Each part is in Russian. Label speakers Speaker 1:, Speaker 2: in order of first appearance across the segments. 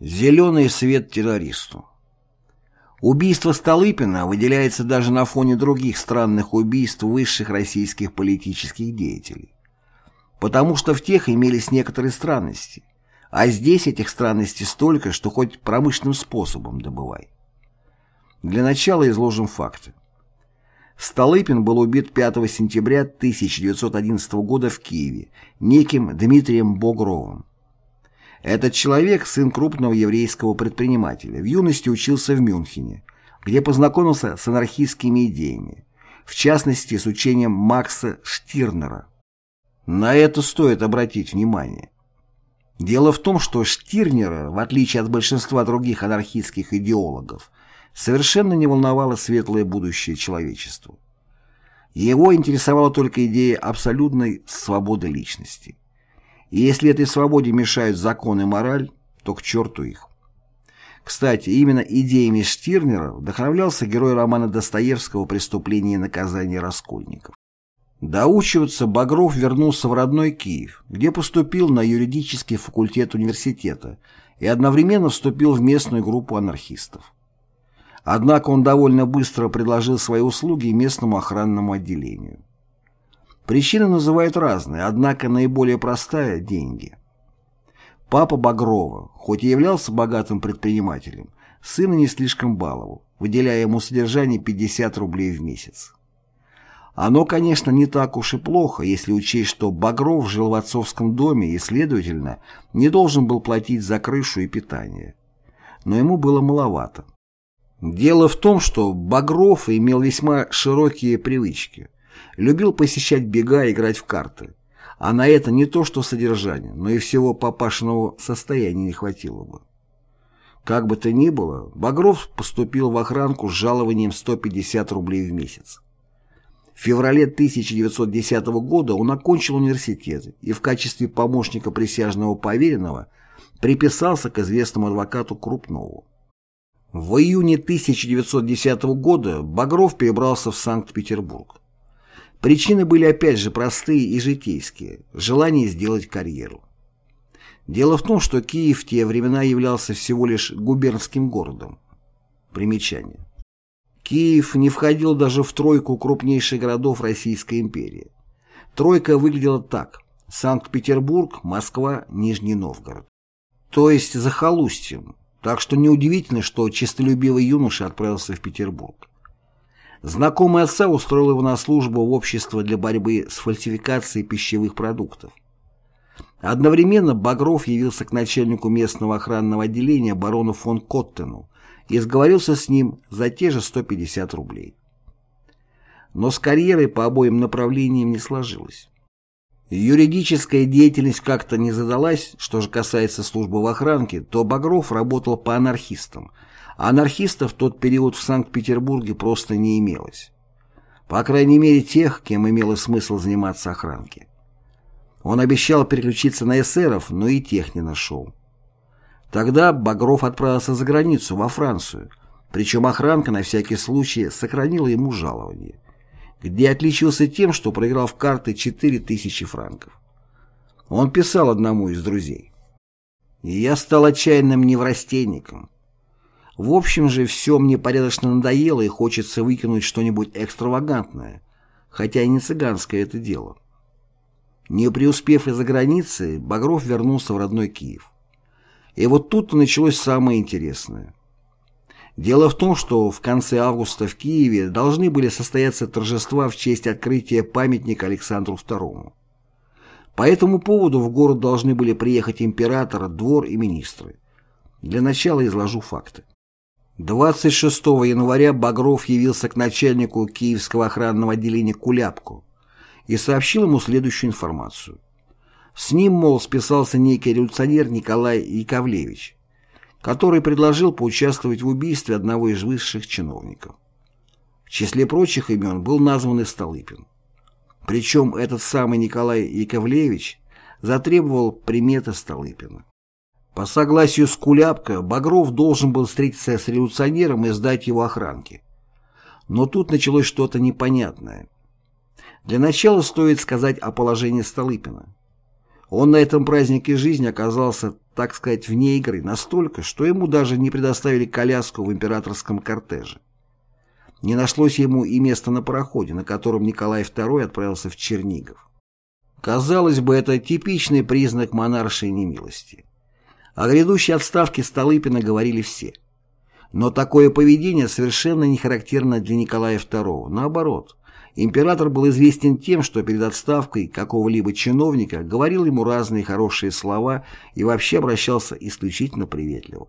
Speaker 1: Зеленый свет террористу. Убийство Столыпина выделяется даже на фоне других странных убийств высших российских политических деятелей. Потому что в тех имелись некоторые странности, а здесь этих странностей столько, что хоть промышленным способом добывай. Для начала изложим факты. Столыпин был убит 5 сентября 1911 года в Киеве неким Дмитрием Богровым. Этот человек – сын крупного еврейского предпринимателя. В юности учился в Мюнхене, где познакомился с анархистскими идеями, в частности, с учением Макса Штирнера. На это стоит обратить внимание. Дело в том, что Штирнера, в отличие от большинства других анархистских идеологов, совершенно не волновало светлое будущее человечества. Его интересовала только идея абсолютной свободы личности. И если этой свободе мешают закон и мораль, то к черту их. Кстати, именно идеями Штирнера вдохновлялся герой романа Достоевского «Преступление и наказание раскольников». Доучиваться Багров вернулся в родной Киев, где поступил на юридический факультет университета и одновременно вступил в местную группу анархистов. Однако он довольно быстро предложил свои услуги местному охранному отделению. Причины называют разные, однако наиболее простая – деньги. Папа Багрова, хоть и являлся богатым предпринимателем, сына не слишком баловал, выделяя ему содержание 50 рублей в месяц. Оно, конечно, не так уж и плохо, если учесть, что Багров жил в отцовском доме и, следовательно, не должен был платить за крышу и питание. Но ему было маловато. Дело в том, что Багров имел весьма широкие привычки – Любил посещать бега и играть в карты. А на это не то что содержание, но и всего папашиного состояния не хватило бы. Как бы то ни было, Багров поступил в охранку с жалованием 150 рублей в месяц. В феврале 1910 года он окончил университет и в качестве помощника присяжного поверенного приписался к известному адвокату Крупнову. В июне 1910 года Багров перебрался в Санкт-Петербург. Причины были опять же простые и житейские – желание сделать карьеру. Дело в том, что Киев в те времена являлся всего лишь губернским городом. Примечание. Киев не входил даже в тройку крупнейших городов Российской империи. Тройка выглядела так – Санкт-Петербург, Москва, Нижний Новгород. То есть захолустьем, так что неудивительно, что честолюбивый юноша отправился в Петербург. Знакомый отца устроил его на службу в общество для борьбы с фальсификацией пищевых продуктов. Одновременно Багров явился к начальнику местного охранного отделения барону фон Коттену и сговорился с ним за те же 150 рублей. Но с карьерой по обоим направлениям не сложилось. Юридическая деятельность как-то не задалась, что же касается службы в охранке, то Багров работал по анархистам – Анархистов в тот период в Санкт-Петербурге просто не имелось. По крайней мере, тех, кем имело смысл заниматься охранки. Он обещал переключиться на эсеров, но и тех не нашел. Тогда Багров отправился за границу, во Францию, причем охранка на всякий случай сохранила ему жалование, где отличился тем, что проиграл в карты 4000 франков. Он писал одному из друзей. «И я стал отчаянным неврастенником. В общем же, все мне порядочно надоело и хочется выкинуть что-нибудь экстравагантное, хотя и не цыганское это дело. Не преуспев из-за границы, Багров вернулся в родной Киев. И вот тут началось самое интересное. Дело в том, что в конце августа в Киеве должны были состояться торжества в честь открытия памятника Александру II. По этому поводу в город должны были приехать император, двор и министры. Для начала изложу факты. 26 января Багров явился к начальнику Киевского охранного отделения Куляпку и сообщил ему следующую информацию. С ним, мол, списался некий революционер Николай Яковлевич, который предложил поучаствовать в убийстве одного из высших чиновников. В числе прочих имен был назван и Столыпин. Причем этот самый Николай Яковлевич затребовал приметы Столыпина. По согласию с Куляпко, Багров должен был встретиться с революционером и сдать его охранке. Но тут началось что-то непонятное. Для начала стоит сказать о положении Столыпина. Он на этом празднике жизни оказался, так сказать, вне игры настолько, что ему даже не предоставили коляску в императорском кортеже. Не нашлось ему и места на пароходе, на котором Николай II отправился в Чернигов. Казалось бы, это типичный признак монаршей немилости. О грядущей отставке Столыпина говорили все. Но такое поведение совершенно не характерно для Николая II. Наоборот, император был известен тем, что перед отставкой какого-либо чиновника говорил ему разные хорошие слова и вообще обращался исключительно приветливо.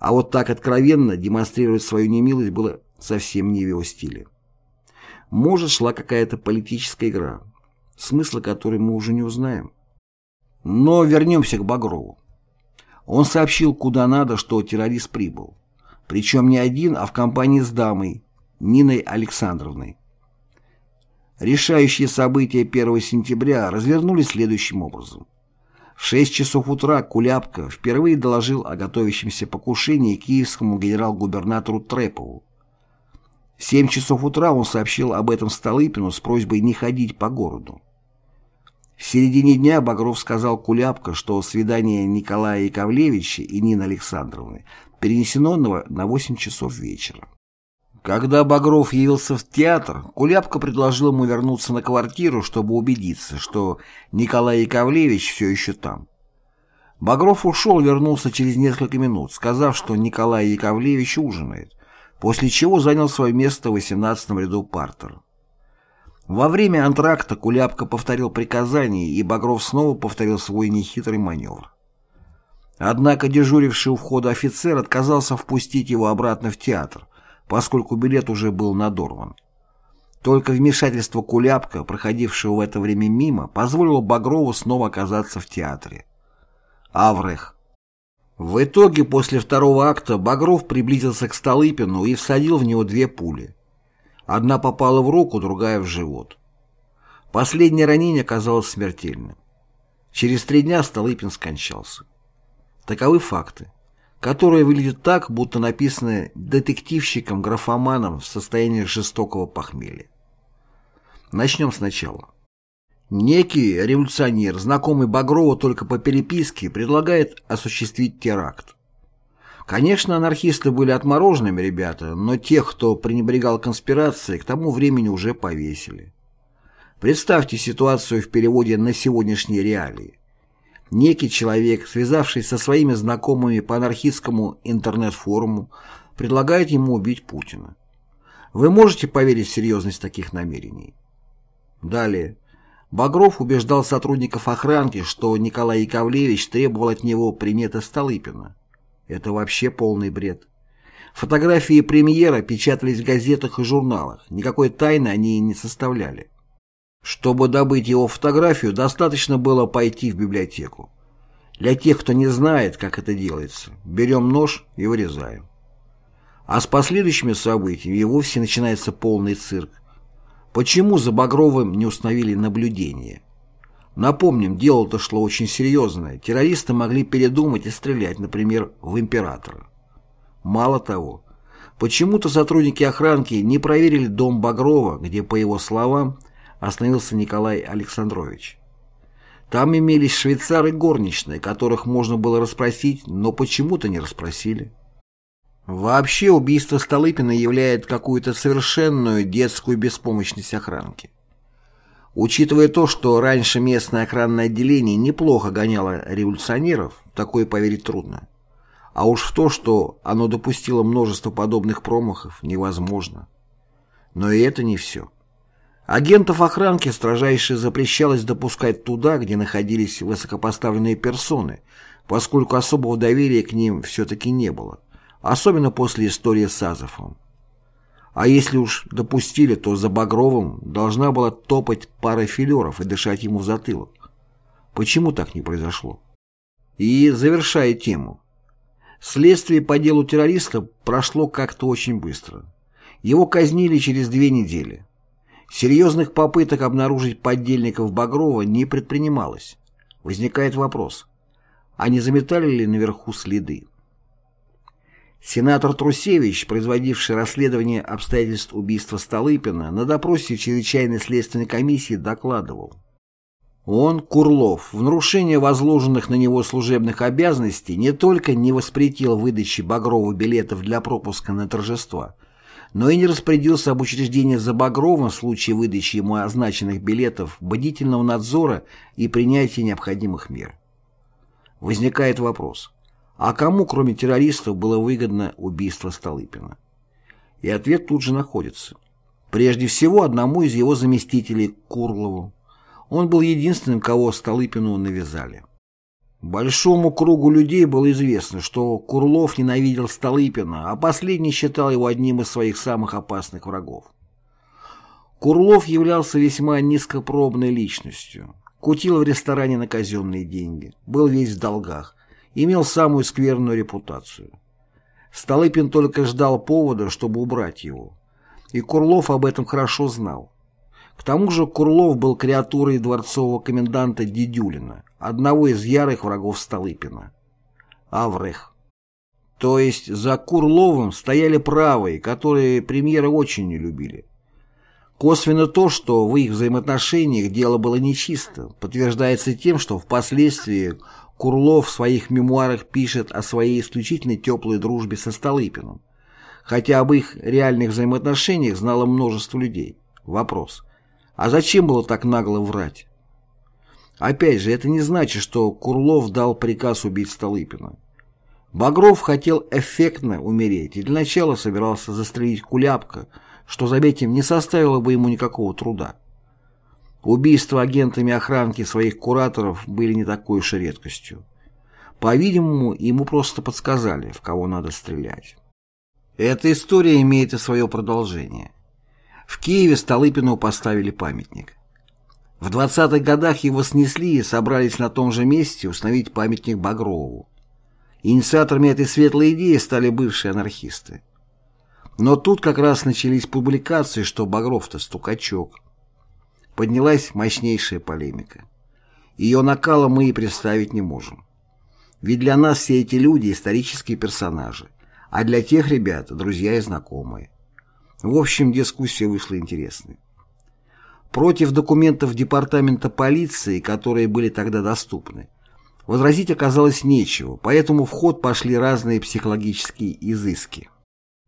Speaker 1: А вот так откровенно демонстрировать свою немилость было совсем не в его стиле. Может, шла какая-то политическая игра, смысла которой мы уже не узнаем. Но вернемся к Багрову. Он сообщил куда надо, что террорист прибыл. Причем не один, а в компании с дамой, Ниной Александровной. Решающие события 1 сентября развернулись следующим образом. В 6 часов утра Куляпка впервые доложил о готовящемся покушении киевскому генерал-губернатору Трепову. В 7 часов утра он сообщил об этом Столыпину с просьбой не ходить по городу. В середине дня Багров сказал Куляпка, что свидание Николая Яковлевича и Нины Александровны перенесено на 8 часов вечера. Когда Багров явился в театр, Куляпка предложил ему вернуться на квартиру, чтобы убедиться, что Николай Яковлевич все еще там. Багров ушел вернулся через несколько минут, сказав, что Николай Яковлевич ужинает, после чего занял свое место в 18 ряду партера. Во время антракта Куляпка повторил приказание, и Багров снова повторил свой нехитрый маневр. Однако дежуривший у входа офицер отказался впустить его обратно в театр, поскольку билет уже был надорван. Только вмешательство Куляпка, проходившего в это время мимо, позволило Багрову снова оказаться в театре. Аврех. В итоге, после второго акта, Багров приблизился к Столыпину и всадил в него две пули. Одна попала в руку, другая в живот. Последнее ранение оказалось смертельным. Через три дня Столыпин скончался. Таковы факты, которые выглядят так, будто написаны детективщиком-графоманом в состоянии жестокого похмелья. Начнем сначала. Некий революционер, знакомый Багрову только по переписке, предлагает осуществить теракт. Конечно, анархисты были отмороженными ребята, но тех, кто пренебрегал конспирацией, к тому времени уже повесили. Представьте ситуацию в переводе на сегодняшние реалии. Некий человек, связавшись со своими знакомыми по анархистскому интернет-форуму, предлагает ему убить Путина. Вы можете поверить в серьезность таких намерений? Далее. Багров убеждал сотрудников охранки, что Николай Яковлевич требовал от него приметы Столыпина. Это вообще полный бред. Фотографии премьера печатались в газетах и журналах, никакой тайны они не составляли. Чтобы добыть его фотографию, достаточно было пойти в библиотеку. Для тех, кто не знает, как это делается, берем нож и вырезаем. А с последующими событиями и вовсе начинается полный цирк. Почему за Багровым не установили наблюдение? Напомним, дело-то шло очень серьезное. Террористы могли передумать и стрелять, например, в императора. Мало того, почему-то сотрудники охранки не проверили дом Багрова, где, по его словам, остановился Николай Александрович. Там имелись швейцары горничные, которых можно было расспросить, но почему-то не расспросили. Вообще убийство Столыпина являет какую-то совершенную детскую беспомощность охранки. Учитывая то, что раньше местное охранное отделение неплохо гоняло революционеров, такое поверить трудно. А уж в то, что оно допустило множество подобных промахов, невозможно. Но и это не все. Агентов охранки строжайше запрещалось допускать туда, где находились высокопоставленные персоны, поскольку особого доверия к ним все-таки не было, особенно после истории с Азовом. А если уж допустили, то за Багровым должна была топать пара филеров и дышать ему в затылок. Почему так не произошло? И завершая тему. Следствие по делу террориста прошло как-то очень быстро. Его казнили через две недели. Серьезных попыток обнаружить поддельников Багрова не предпринималось. Возникает вопрос, а не заметали ли наверху следы? Сенатор Трусевич, производивший расследование обстоятельств убийства Столыпина, на допросе чрезвычайной следственной комиссии докладывал. Он, Курлов, в нарушение возложенных на него служебных обязанностей не только не воспретил выдачи багровых билетов для пропуска на торжества, но и не распорядился об учреждении за Багровым в случае выдачи ему означенных билетов бдительного надзора и принятия необходимых мер. Возникает вопрос, а кому, кроме террористов, было выгодно убийство Столыпина? И ответ тут же находится. Прежде всего, одному из его заместителей, Курлову. Он был единственным, кого Столыпину навязали. Большому кругу людей было известно, что Курлов ненавидел Столыпина, а последний считал его одним из своих самых опасных врагов. Курлов являлся весьма низкопробной личностью. Кутил в ресторане на казенные деньги, был весь в долгах, имел самую скверную репутацию. Столыпин только ждал повода, чтобы убрать его. И Курлов об этом хорошо знал. К тому же Курлов был креатурой дворцового коменданта Дедюлина, одного из ярых врагов Столыпина. Аврех. То есть за Курловым стояли правые, которые премьеры очень не любили. Косвенно то, что в их взаимоотношениях дело было нечисто, подтверждается тем, что впоследствии Курлов в своих мемуарах пишет о своей исключительно теплой дружбе со Столыпиным, хотя об их реальных взаимоотношениях знало множество людей. Вопрос. А зачем было так нагло врать? Опять же, это не значит, что Курлов дал приказ убить Столыпина. Багров хотел эффектно умереть и для начала собирался застрелить Куляпка, что, заметим, не составило бы ему никакого труда. Убийства агентами охранки своих кураторов были не такой уж и редкостью. По-видимому, ему просто подсказали, в кого надо стрелять. Эта история имеет и свое продолжение. В Киеве Столыпину поставили памятник. В 20-х годах его снесли и собрались на том же месте установить памятник Багрову. Инициаторами этой светлой идеи стали бывшие анархисты. Но тут как раз начались публикации, что Багров-то стукачок. Поднялась мощнейшая полемика. Ее накала мы и представить не можем. Ведь для нас все эти люди исторические персонажи, а для тех ребят друзья и знакомые. В общем, дискуссия вышла интересной. Против документов департамента полиции, которые были тогда доступны, возразить оказалось нечего, поэтому в ход пошли разные психологические изыски.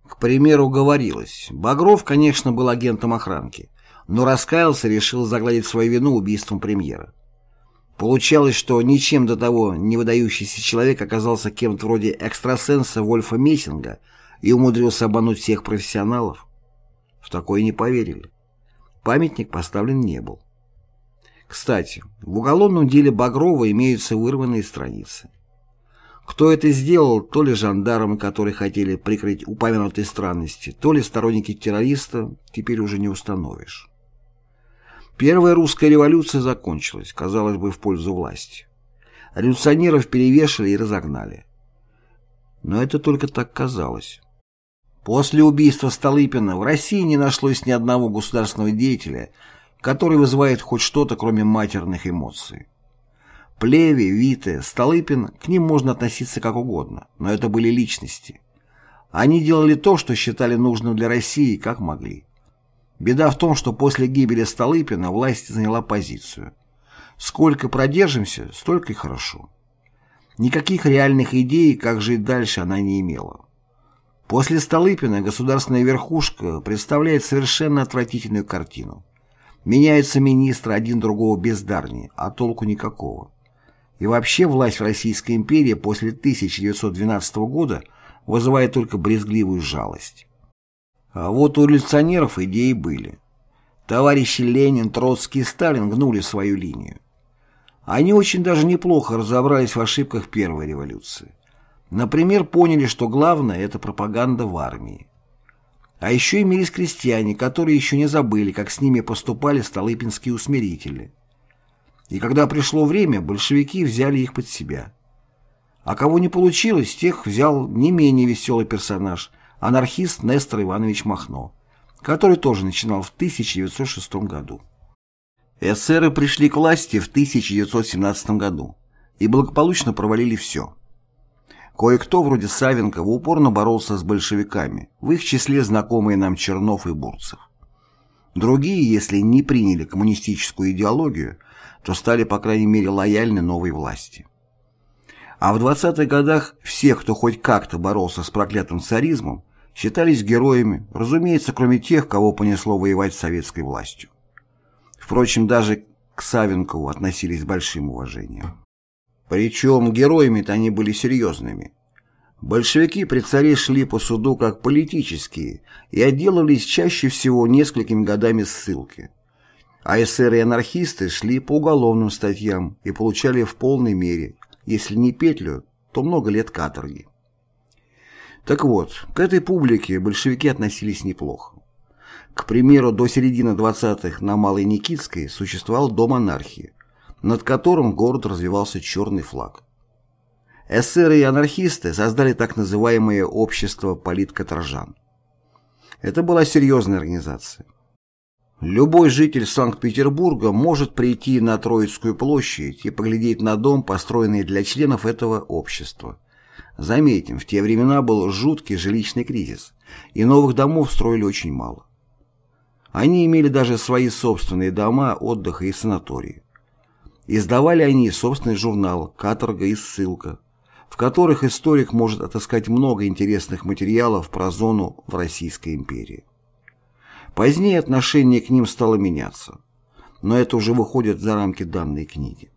Speaker 1: К примеру, говорилось, Багров, конечно, был агентом охранки, но раскаялся и решил загладить свою вину убийством премьера. Получалось, что ничем до того не выдающийся человек оказался кем-то вроде экстрасенса Вольфа Мессинга и умудрился обмануть всех профессионалов. В такое не поверили. Памятник поставлен не был. Кстати, в уголовном деле Багрова имеются вырванные страницы. Кто это сделал, то ли жандармы, которые хотели прикрыть упомянутые странности, то ли сторонники террориста, теперь уже не установишь. Первая русская революция закончилась, казалось бы, в пользу власти. Революционеров перевешали и разогнали. Но это только так казалось. После убийства Столыпина в России не нашлось ни одного государственного деятеля, который вызывает хоть что-то, кроме матерных эмоций. Плеви, Вите, Столыпин, к ним можно относиться как угодно, но это были личности. Они делали то, что считали нужным для России, как могли. Беда в том, что после гибели Столыпина власть заняла позицию. Сколько продержимся, столько и хорошо. Никаких реальных идей, как жить дальше, она не имела. После Столыпина государственная верхушка представляет совершенно отвратительную картину. Меняются министры один другого бездарнее, а толку никакого. И вообще власть в Российской империи после 1912 года вызывает только брезгливую жалость. А вот у революционеров идеи были. Товарищи Ленин, Троцкий и Сталин гнули свою линию. Они очень даже неплохо разобрались в ошибках первой революции. Например, поняли, что главное – это пропаганда в армии. А еще имелись крестьяне, которые еще не забыли, как с ними поступали столыпинские усмирители. И когда пришло время, большевики взяли их под себя. А кого не получилось, тех взял не менее веселый персонаж – анархист Нестор Иванович Махно, который тоже начинал в 1906 году. Эсеры пришли к власти в 1917 году и благополучно провалили все – Кое-кто, вроде Савенкова, упорно боролся с большевиками, в их числе знакомые нам Чернов и Бурцев. Другие, если не приняли коммунистическую идеологию, то стали, по крайней мере, лояльны новой власти. А в 20-х годах все, кто хоть как-то боролся с проклятым царизмом, считались героями, разумеется, кроме тех, кого понесло воевать с советской властью. Впрочем, даже к Савенкову относились с большим уважением. Причем героями-то они были серьезными. Большевики при царе шли по суду как политические и отделались чаще всего несколькими годами ссылки. А эсеры и анархисты шли по уголовным статьям и получали в полной мере, если не петлю, то много лет каторги. Так вот, к этой публике большевики относились неплохо. К примеру, до середины 20-х на Малой Никитской существовал дом анархии, над которым город развивался черный флаг. Эсеры и анархисты создали так называемое общество политкоторжан. Это была серьезная организация. Любой житель Санкт-Петербурга может прийти на Троицкую площадь и поглядеть на дом, построенный для членов этого общества. Заметим, в те времена был жуткий жилищный кризис, и новых домов строили очень мало. Они имели даже свои собственные дома отдыха и санатории. Издавали они собственный журнал «Каторга и ссылка», в которых историк может отыскать много интересных материалов про зону в Российской империи. Позднее отношение к ним стало меняться, но это уже выходит за рамки данной книги.